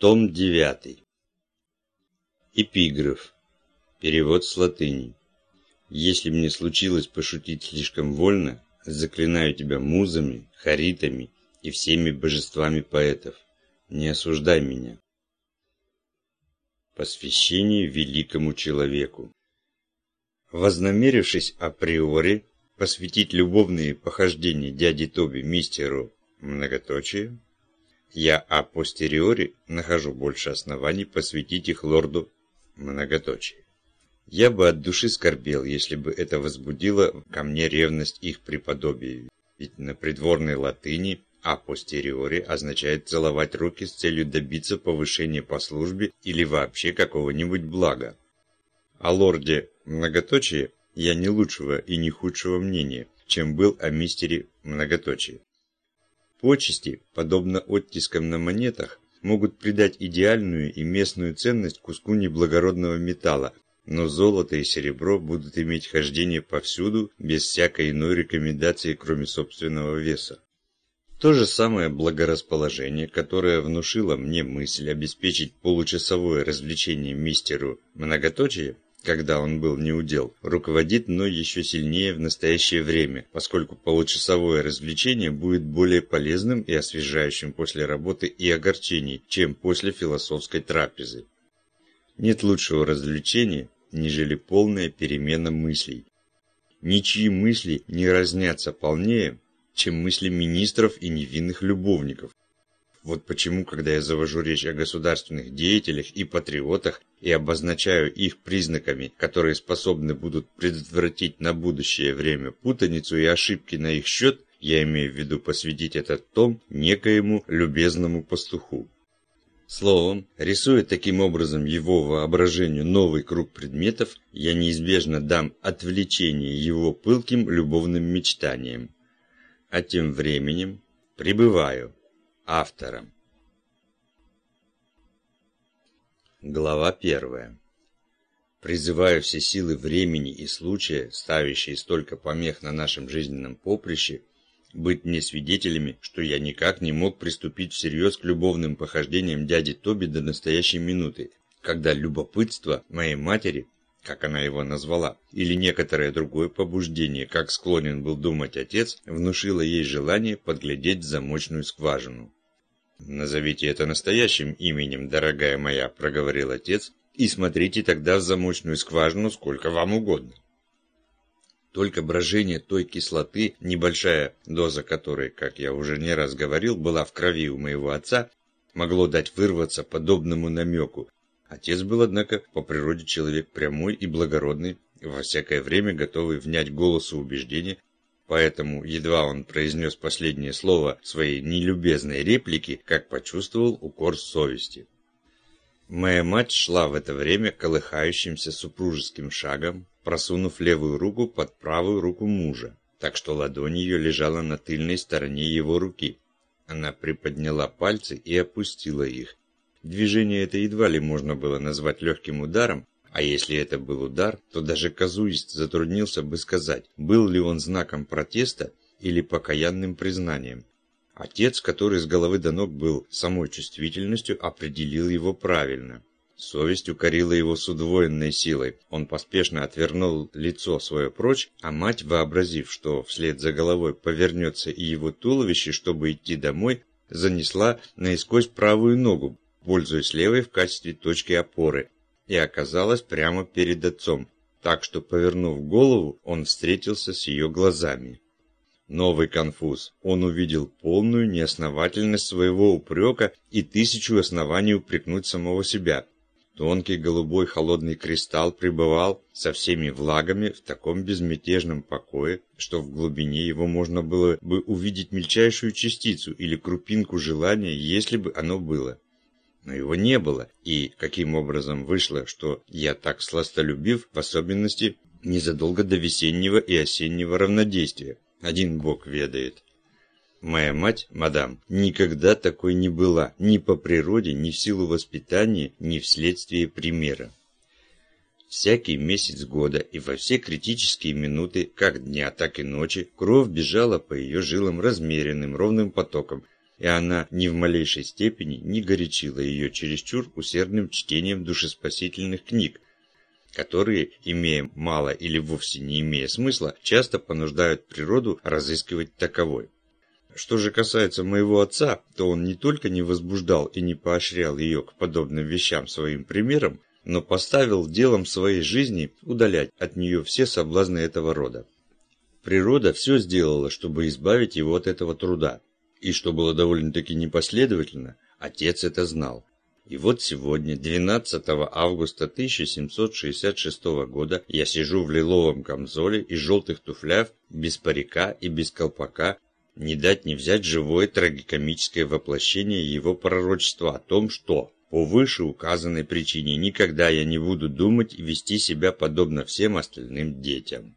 Том 9. Эпиграф. Перевод с латыни. Если мне случилось пошутить слишком вольно, заклинаю тебя музами, харитами и всеми божествами поэтов. Не осуждай меня. Посвящение великому человеку. Вознамерившись априори посвятить любовные похождения дяди Тоби мистеру многоточие, я апостериори нахожу больше оснований посвятить их лорду многоточие. Я бы от души скорбел, если бы это возбудило ко мне ревность их преподобия, ведь на придворной латыни апостериори означает целовать руки с целью добиться повышения по службе или вообще какого-нибудь блага. О лорде многоточие я не лучшего и не худшего мнения, чем был о мистере многоточие. Почести, подобно оттискам на монетах, могут придать идеальную и местную ценность куску неблагородного металла, но золото и серебро будут иметь хождение повсюду, без всякой иной рекомендации, кроме собственного веса. То же самое благорасположение, которое внушило мне мысль обеспечить получасовое развлечение мистеру многоточие, когда он был неудел, руководит мной еще сильнее в настоящее время, поскольку получасовое развлечение будет более полезным и освежающим после работы и огорчений, чем после философской трапезы. Нет лучшего развлечения, нежели полная перемена мыслей. Ничьи мысли не разнятся полнее, чем мысли министров и невинных любовников. Вот почему, когда я завожу речь о государственных деятелях и патриотах и обозначаю их признаками, которые способны будут предотвратить на будущее время путаницу и ошибки на их счет, я имею в виду посвятить этот том некоему любезному пастуху. Словом, рисуя таким образом его воображению новый круг предметов, я неизбежно дам отвлечение его пылким любовным мечтаниям. А тем временем пребываю автором. Глава 1. Призываю все силы времени и случая, ставящие столько помех на нашем жизненном поприще, быть мне свидетелями, что я никак не мог приступить всерьез к любовным похождениям дяди Тоби до настоящей минуты, когда любопытство моей матери, как она его назвала, или некоторое другое побуждение, как склонен был думать отец, внушило ей желание подглядеть в замочную скважину. «Назовите это настоящим именем, дорогая моя», – проговорил отец, «и смотрите тогда в замочную скважину сколько вам угодно». Только брожение той кислоты, небольшая доза которой, как я уже не раз говорил, была в крови у моего отца, могло дать вырваться подобному намеку. Отец был, однако, по природе человек прямой и благородный, во всякое время готовый внять голосу убеждения, Поэтому едва он произнес последнее слово своей нелюбезной реплики, как почувствовал укор совести. Моя мать шла в это время колыхающимся супружеским шагом, просунув левую руку под правую руку мужа, так что ладонь ее лежала на тыльной стороне его руки. Она приподняла пальцы и опустила их. Движение это едва ли можно было назвать легким ударом, а если это был удар, то даже казуист затруднился бы сказать, был ли он знаком протеста или покаянным признанием. Отец, который с головы до ног был самой чувствительностью, определил его правильно. Совесть укорила его с удвоенной силой. Он поспешно отвернул лицо свое прочь, а мать, вообразив, что вслед за головой повернется и его туловище, чтобы идти домой, занесла наискось правую ногу, пользуясь левой в качестве точки опоры, и оказалась прямо перед отцом, так что, повернув голову, он встретился с ее глазами. Новый конфуз. Он увидел полную неосновательность своего упрека и тысячу оснований упрекнуть самого себя. Тонкий голубой холодный кристалл пребывал со всеми влагами в таком безмятежном покое, что в глубине его можно было бы увидеть мельчайшую частицу или крупинку желания, если бы оно было но его не было. И каким образом вышло, что я так сластолюбив, в особенности незадолго до весеннего и осеннего равнодействия. Один Бог ведает. Моя мать, мадам, никогда такой не была, ни по природе, ни в силу воспитания, ни вследствие примера. Всякий месяц года и во все критические минуты, как дня, так и ночи, кровь бежала по ее жилам размеренным, ровным потоком, и она ни в малейшей степени не горячила ее чересчур усердным чтением душеспасительных книг, которые, имея мало или вовсе не имея смысла, часто понуждают природу разыскивать таковой. Что же касается моего отца, то он не только не возбуждал и не поощрял ее к подобным вещам своим примером, но поставил делом своей жизни удалять от нее все соблазны этого рода. Природа все сделала, чтобы избавить его от этого труда, и что было довольно-таки непоследовательно, отец это знал. И вот сегодня, 12 августа 1766 года, я сижу в лиловом камзоле и желтых туфлях, без парика и без колпака, не дать не взять живое трагикомическое воплощение его пророчества о том, что по вышеуказанной причине никогда я не буду думать и вести себя подобно всем остальным детям.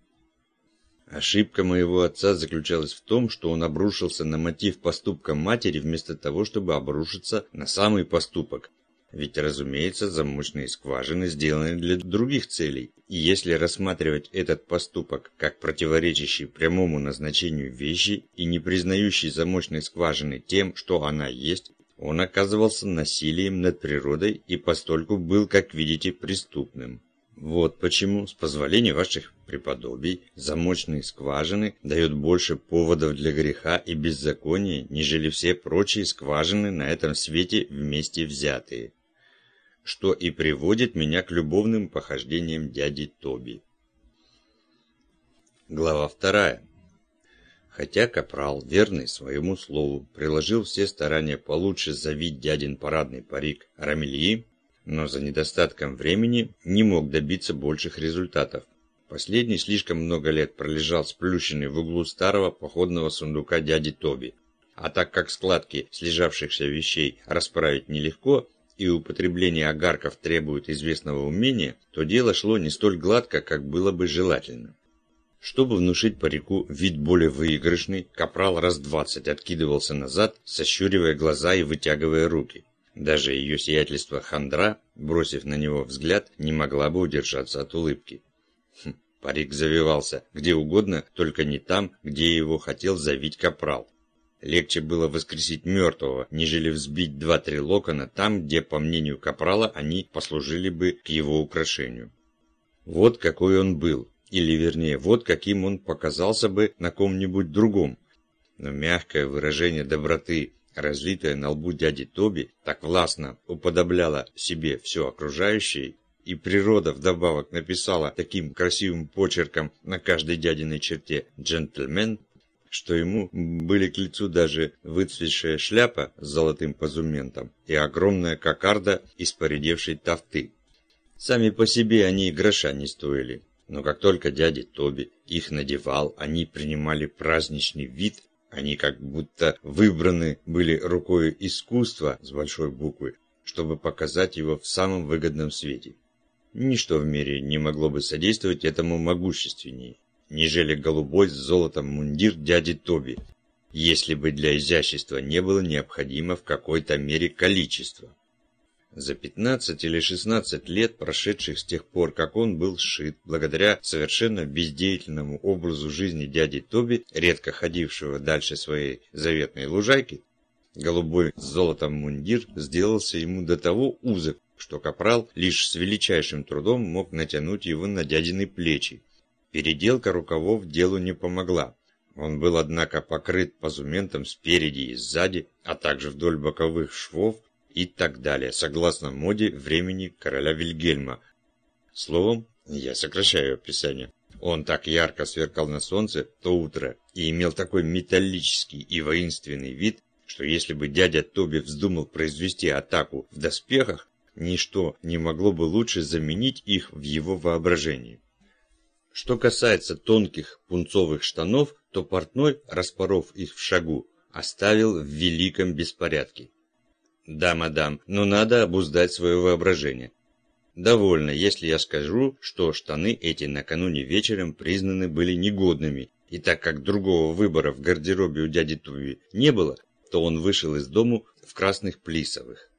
Ошибка моего отца заключалась в том, что он обрушился на мотив поступка матери вместо того, чтобы обрушиться на самый поступок. Ведь, разумеется, замочные скважины сделаны для других целей. И если рассматривать этот поступок как противоречащий прямому назначению вещи и не признающий замочной скважины тем, что она есть, он оказывался насилием над природой и постольку был, как видите, преступным. Вот почему, с позволения ваших преподобий, замочные скважины дают больше поводов для греха и беззакония, нежели все прочие скважины на этом свете вместе взятые. Что и приводит меня к любовным похождениям дяди Тоби. Глава вторая. Хотя Капрал, верный своему слову, приложил все старания получше завить дядин парадный парик Рамельи, но за недостатком времени не мог добиться больших результатов. Последний слишком много лет пролежал сплющенный в углу старого походного сундука дяди Тоби. А так как складки слежавшихся вещей расправить нелегко, и употребление огарков требует известного умения, то дело шло не столь гладко, как было бы желательно. Чтобы внушить парику вид более выигрышный, капрал раз двадцать откидывался назад, сощуривая глаза и вытягивая руки. Даже ее сиятельство хандра, бросив на него взгляд, не могла бы удержаться от улыбки. Хм, парик завивался где угодно, только не там, где его хотел завить капрал. Легче было воскресить мертвого, нежели взбить два-три локона там, где, по мнению капрала, они послужили бы к его украшению. Вот какой он был, или вернее, вот каким он показался бы на ком-нибудь другом. Но мягкое выражение доброты разлитая на лбу дяди Тоби, так властно уподобляла себе все окружающее, и природа вдобавок написала таким красивым почерком на каждой дядиной черте «джентльмен», что ему были к лицу даже выцветшая шляпа с золотым позументом и огромная кокарда из поредевшей тафты. Сами по себе они гроша не стоили, но как только дядя Тоби их надевал, они принимали праздничный вид они как будто выбраны были рукой искусства с большой буквы, чтобы показать его в самом выгодном свете. Ничто в мире не могло бы содействовать этому могущественнее, нежели голубой с золотом мундир дяди Тоби, если бы для изящества не было необходимо в какой-то мере количество. За 15 или 16 лет, прошедших с тех пор, как он был сшит, благодаря совершенно бездеятельному образу жизни дяди Тоби, редко ходившего дальше своей заветной лужайки, голубой с золотом мундир сделался ему до того узок, что капрал лишь с величайшим трудом мог натянуть его на дядины плечи. Переделка рукавов делу не помогла. Он был, однако, покрыт позументом спереди и сзади, а также вдоль боковых швов, и так далее, согласно моде времени короля Вильгельма. Словом, я сокращаю описание. Он так ярко сверкал на солнце то утро и имел такой металлический и воинственный вид, что если бы дядя Тоби вздумал произвести атаку в доспехах, ничто не могло бы лучше заменить их в его воображении. Что касается тонких пунцовых штанов, то портной, распоров их в шагу, оставил в великом беспорядке. Да, мадам, но надо обуздать свое воображение. Довольно, если я скажу, что штаны эти накануне вечером признаны были негодными, и так как другого выбора в гардеробе у дяди Туви не было, то он вышел из дому в красных плисовых.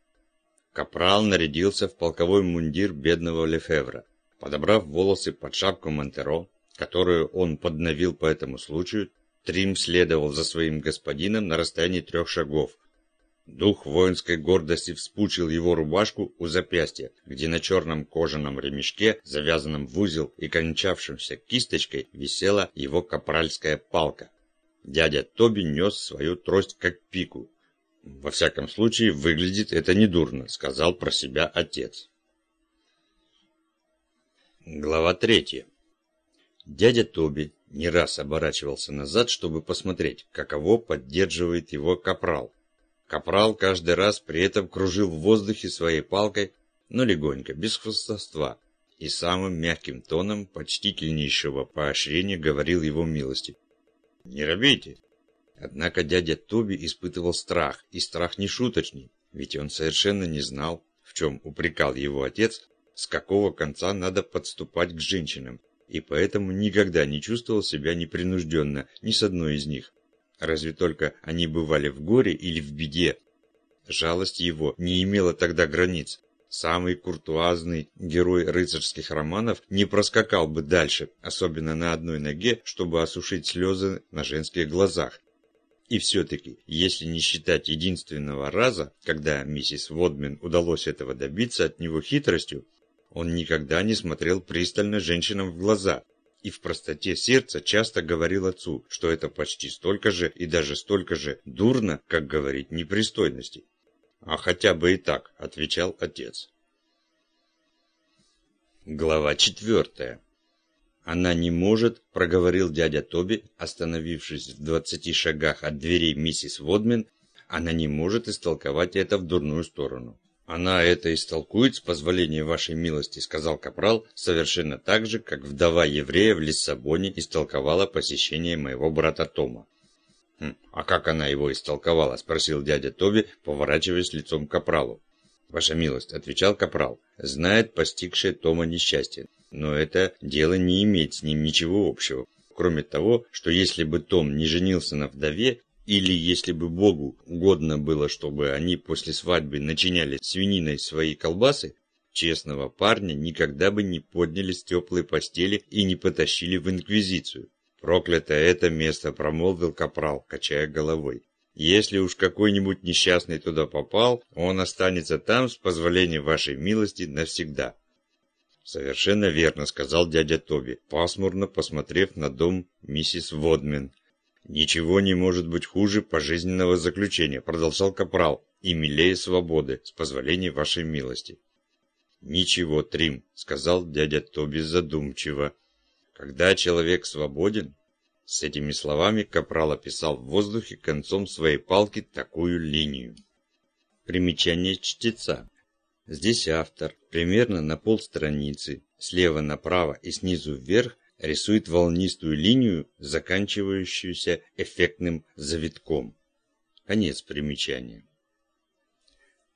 Капрал нарядился в полковой мундир бедного Лефевра. Подобрав волосы под шапку Монтеро, которую он подновил по этому случаю, Трим следовал за своим господином на расстоянии трех шагов, Дух воинской гордости вспучил его рубашку у запястья, где на черном кожаном ремешке, завязанном в узел и кончавшемся кисточкой, висела его капральская палка. Дядя Тоби нес свою трость как пику. «Во всяком случае, выглядит это недурно», — сказал про себя отец. Глава третья. Дядя Тоби не раз оборачивался назад, чтобы посмотреть, каково поддерживает его капрал. Капрал каждый раз при этом кружил в воздухе своей палкой, но легонько, без хвостовства, и самым мягким тоном почтительнейшего поощрения говорил его милости. «Не робейте!» Однако дядя Тоби испытывал страх, и страх не шуточный, ведь он совершенно не знал, в чем упрекал его отец, с какого конца надо подступать к женщинам, и поэтому никогда не чувствовал себя непринужденно ни с одной из них. Разве только они бывали в горе или в беде. Жалость его не имела тогда границ. Самый куртуазный герой рыцарских романов не проскакал бы дальше, особенно на одной ноге, чтобы осушить слезы на женских глазах. И все-таки, если не считать единственного раза, когда миссис Водмен удалось этого добиться от него хитростью, он никогда не смотрел пристально женщинам в глаза, и в простоте сердца часто говорил отцу, что это почти столько же и даже столько же дурно, как говорить непристойности. «А хотя бы и так», — отвечал отец. Глава четвертая. «Она не может», — проговорил дядя Тоби, остановившись в двадцати шагах от дверей миссис Водмен, «она не может истолковать это в дурную сторону. «Она это истолкует с позволения вашей милости», — сказал Капрал, совершенно так же, как вдова еврея в Лиссабоне истолковала посещение моего брата Тома. «Хм, «А как она его истолковала?» — спросил дядя Тоби, поворачиваясь лицом к Капралу. «Ваша милость», — отвечал Капрал, — «знает постигшее Тома несчастье, но это дело не имеет с ним ничего общего, кроме того, что если бы Том не женился на вдове, или если бы Богу угодно было, чтобы они после свадьбы начиняли свининой свои колбасы, честного парня никогда бы не подняли с теплой постели и не потащили в инквизицию. Проклятое это место, промолвил капрал, качая головой. Если уж какой-нибудь несчастный туда попал, он останется там, с позволения вашей милости, навсегда. Совершенно верно, сказал дядя Тоби, пасмурно посмотрев на дом миссис Водмен. «Ничего не может быть хуже пожизненного заключения», продолжал Капрал, «и милее свободы, с позволения вашей милости». «Ничего, Трим», — сказал дядя Тоби задумчиво. «Когда человек свободен...» С этими словами Капрал описал в воздухе концом своей палки такую линию. Примечание чтеца. Здесь автор, примерно на полстраницы, слева направо и снизу вверх, рисует волнистую линию, заканчивающуюся эффектным завитком. Конец примечания.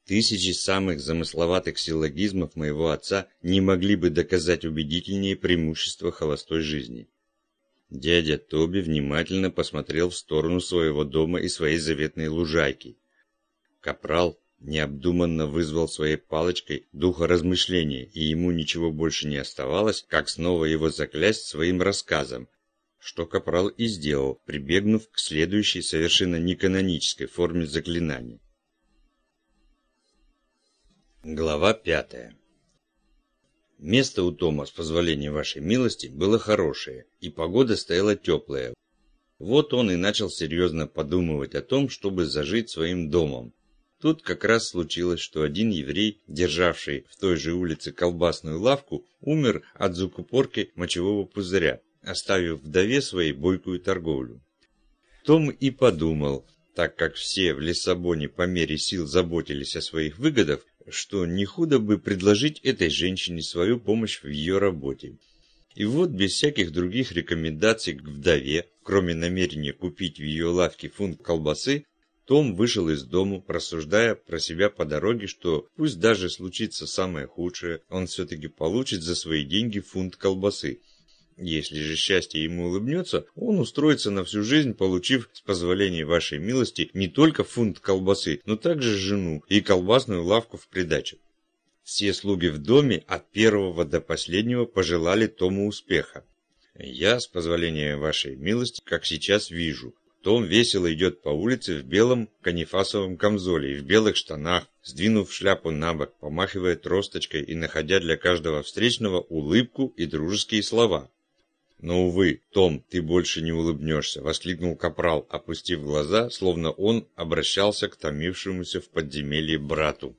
Тысячи самых замысловатых силлогизмов моего отца не могли бы доказать убедительнее преимущества холостой жизни. Дядя Тоби внимательно посмотрел в сторону своего дома и своей заветной лужайки. Капрал необдуманно вызвал своей палочкой духа размышления, и ему ничего больше не оставалось, как снова его заклясть своим рассказом, что Капрал и сделал, прибегнув к следующей совершенно неканонической форме заклинания. Глава пятая Место у Тома, с позволения вашей милости, было хорошее, и погода стояла теплая. Вот он и начал серьезно подумывать о том, чтобы зажить своим домом, Тут как раз случилось, что один еврей, державший в той же улице колбасную лавку, умер от закупорки мочевого пузыря, оставив вдове своей бойкую торговлю. Том и подумал, так как все в Лиссабоне по мере сил заботились о своих выгодах, что не худо бы предложить этой женщине свою помощь в ее работе. И вот без всяких других рекомендаций к вдове, кроме намерения купить в ее лавке фунт колбасы, том вышел из дому, рассуждая про себя по дороге, что пусть даже случится самое худшее, он все-таки получит за свои деньги фунт колбасы. Если же счастье ему улыбнется, он устроится на всю жизнь, получив, с позволения вашей милости, не только фунт колбасы, но также жену и колбасную лавку в придачу. Все слуги в доме от первого до последнего пожелали Тому успеха. Я, с позволения вашей милости, как сейчас вижу, Том весело идет по улице в белом канифасовом камзоле и в белых штанах, сдвинув шляпу на бок, помахивая тросточкой и находя для каждого встречного улыбку и дружеские слова. «Но, увы, Том, ты больше не улыбнешься», — воскликнул Капрал, опустив глаза, словно он обращался к томившемуся в подземелье брату.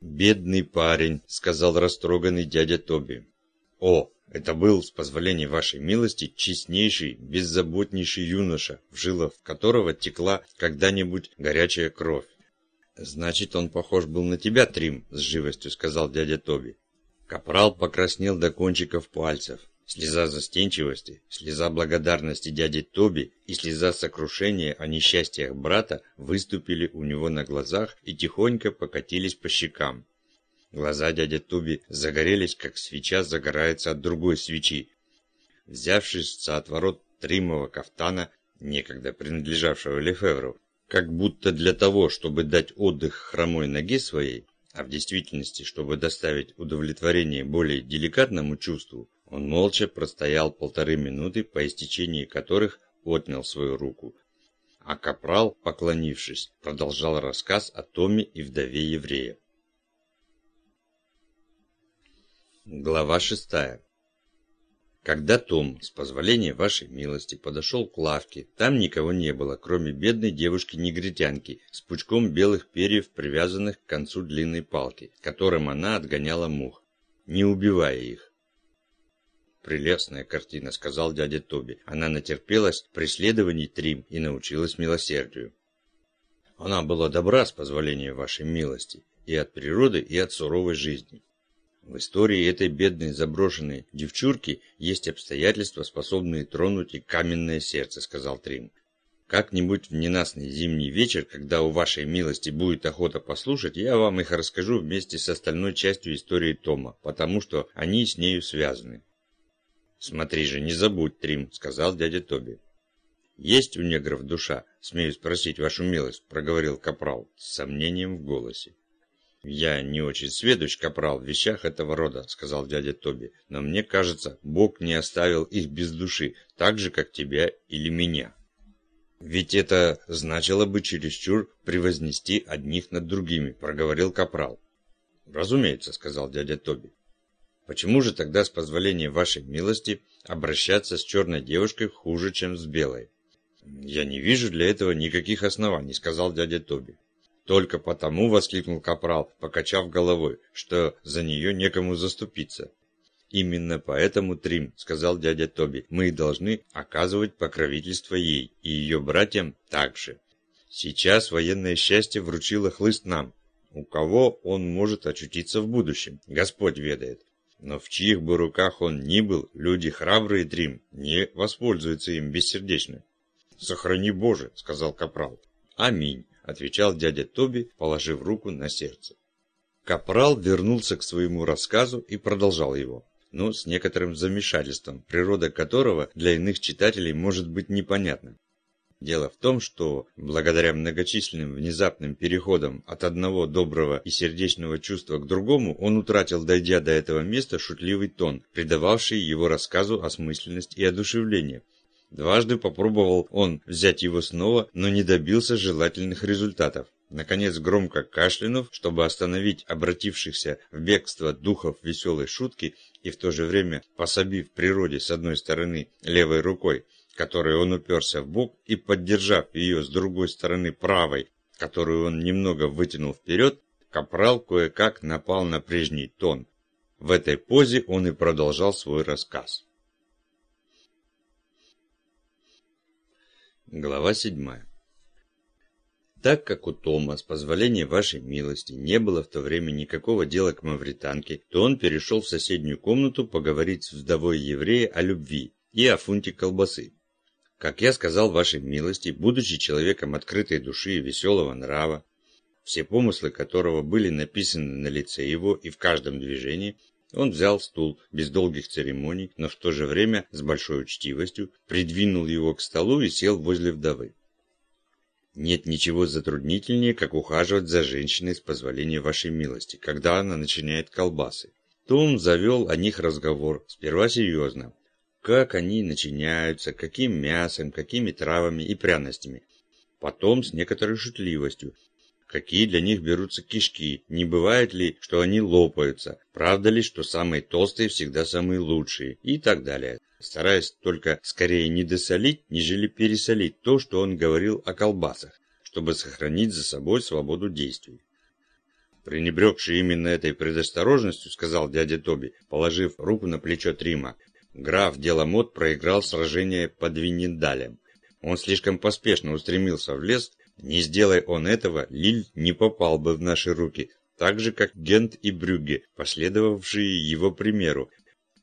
«Бедный парень», — сказал растроганный дядя Тоби. «О, это был, с позволения вашей милости, честнейший, беззаботнейший юноша, в жилах которого текла когда-нибудь горячая кровь. «Значит, он похож был на тебя, Трим», — с живостью сказал дядя Тоби. Капрал покраснел до кончиков пальцев. Слеза застенчивости, слеза благодарности дяди Тоби и слеза сокрушения о несчастьях брата выступили у него на глазах и тихонько покатились по щекам. Глаза дяди Туби загорелись, как свеча загорается от другой свечи. Взявшись за отворот тримого кафтана, некогда принадлежавшего Лефевру, как будто для того, чтобы дать отдых хромой ноге своей, а в действительности, чтобы доставить удовлетворение более деликатному чувству, он молча простоял полторы минуты, по истечении которых отнял свою руку. А капрал, поклонившись, продолжал рассказ о Томе и вдове еврея. Глава шестая. Когда Том, с позволения вашей милости, подошел к лавке, там никого не было, кроме бедной девушки-негритянки с пучком белых перьев, привязанных к концу длинной палки, которым она отгоняла мух, не убивая их. «Прелестная картина», — сказал дядя Тоби. Она натерпелась преследований Трим и научилась милосердию. Она была добра, с позволения вашей милости, и от природы, и от суровой жизни. В истории этой бедной заброшенной девчурки есть обстоятельства, способные тронуть и каменное сердце, сказал Трим. Как-нибудь в ненастный зимний вечер, когда у вашей милости будет охота послушать, я вам их расскажу вместе с остальной частью истории Тома, потому что они с нею связаны. Смотри же, не забудь, Трим, сказал дядя Тоби. Есть у негров душа, смею спросить вашу милость, проговорил Капрал с сомнением в голосе. «Я не очень сведущ, капрал, в вещах этого рода», — сказал дядя Тоби. «Но мне кажется, Бог не оставил их без души, так же, как тебя или меня». «Ведь это значило бы чересчур превознести одних над другими», — проговорил капрал. «Разумеется», — сказал дядя Тоби. «Почему же тогда, с позволения вашей милости, обращаться с черной девушкой хуже, чем с белой?» «Я не вижу для этого никаких оснований», — сказал дядя Тоби. Только потому, воскликнул Капрал, покачав головой, что за нее некому заступиться. Именно поэтому, Трим, сказал дядя Тоби, мы должны оказывать покровительство ей и ее братьям также. Сейчас военное счастье вручило хлыст нам. У кого он может очутиться в будущем, Господь ведает. Но в чьих бы руках он ни был, люди храбрые, Трим, не воспользуются им бессердечно. «Сохрани Боже», — сказал Капрал. «Аминь». — отвечал дядя Тоби, положив руку на сердце. Капрал вернулся к своему рассказу и продолжал его, но с некоторым замешательством, природа которого для иных читателей может быть непонятна. Дело в том, что благодаря многочисленным внезапным переходам от одного доброго и сердечного чувства к другому, он утратил, дойдя до этого места, шутливый тон, придававший его рассказу осмысленность и одушевление, Дважды попробовал он взять его снова, но не добился желательных результатов. Наконец, громко кашлянув, чтобы остановить обратившихся в бегство духов веселой шутки и в то же время пособив природе с одной стороны левой рукой, которой он уперся в бок, и поддержав ее с другой стороны правой, которую он немного вытянул вперед, Капрал кое-как напал на прежний тон. В этой позе он и продолжал свой рассказ. Глава 7. Так как у Тома, с позволения вашей милости, не было в то время никакого дела к мавританке, то он перешел в соседнюю комнату поговорить с вдовой еврея о любви и о фунте колбасы. Как я сказал вашей милости, будучи человеком открытой души и веселого нрава, все помыслы которого были написаны на лице его и в каждом движении, он взял стул без долгих церемоний, но в то же время с большой учтивостью, придвинул его к столу и сел возле вдовы. Нет ничего затруднительнее, как ухаживать за женщиной с позволения вашей милости, когда она начинает колбасы. То он завел о них разговор, сперва серьезно. как они начиняются, каким мясом, какими травами и пряностями. Потом с некоторой шутливостью. Какие для них берутся кишки, не бывает ли, что они лопаются, правда ли, что самые толстые всегда самые лучшие и так далее. Стараясь только скорее не досолить, нежели пересолить то, что он говорил о колбасах, чтобы сохранить за собой свободу действий. Пренебрегший именно этой предосторожностью, сказал дядя Тоби, положив руку на плечо Трима, граф Деламот проиграл сражение под Виннидалем. Он слишком поспешно устремился в лес, не сделай он этого, Лиль не попал бы в наши руки, так же, как Гент и Брюгге, последовавшие его примеру.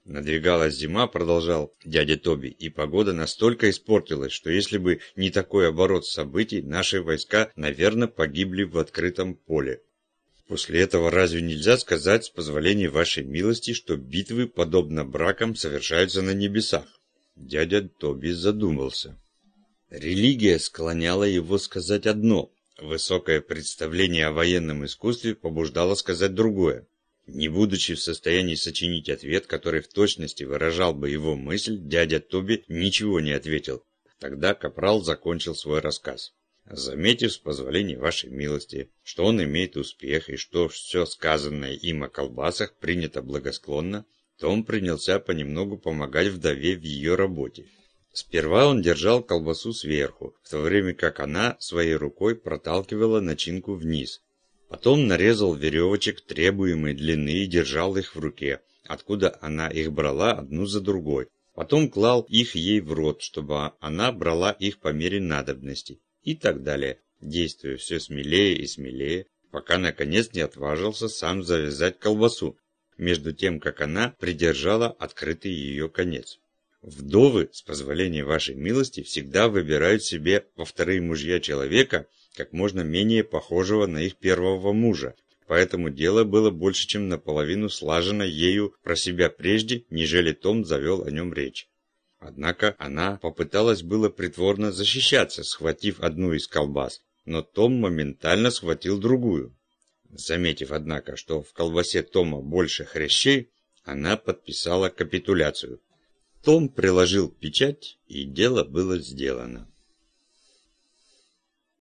Надвигалась зима, продолжал дядя Тоби, и погода настолько испортилась, что если бы не такой оборот событий, наши войска, наверное, погибли в открытом поле. После этого разве нельзя сказать, с позволения вашей милости, что битвы, подобно бракам, совершаются на небесах? Дядя Тоби задумался. Религия склоняла его сказать одно. Высокое представление о военном искусстве побуждало сказать другое. Не будучи в состоянии сочинить ответ, который в точности выражал бы его мысль, дядя Тоби ничего не ответил. Тогда Капрал закончил свой рассказ. Заметив с позволения вашей милости, что он имеет успех и что все сказанное им о колбасах принято благосклонно, то он принялся понемногу помогать вдове в ее работе. Сперва он держал колбасу сверху, в то время как она своей рукой проталкивала начинку вниз. Потом нарезал веревочек требуемой длины и держал их в руке, откуда она их брала одну за другой. Потом клал их ей в рот, чтобы она брала их по мере надобности и так далее, действуя все смелее и смелее, пока наконец не отважился сам завязать колбасу, между тем, как она придержала открытый ее конец. Вдовы, с позволения вашей милости, всегда выбирают себе во вторые мужья человека, как можно менее похожего на их первого мужа, поэтому дело было больше, чем наполовину слажено ею про себя прежде, нежели Том завел о нем речь. Однако она попыталась было притворно защищаться, схватив одну из колбас, но Том моментально схватил другую. Заметив, однако, что в колбасе Тома больше хрящей, она подписала капитуляцию. Том приложил печать, и дело было сделано.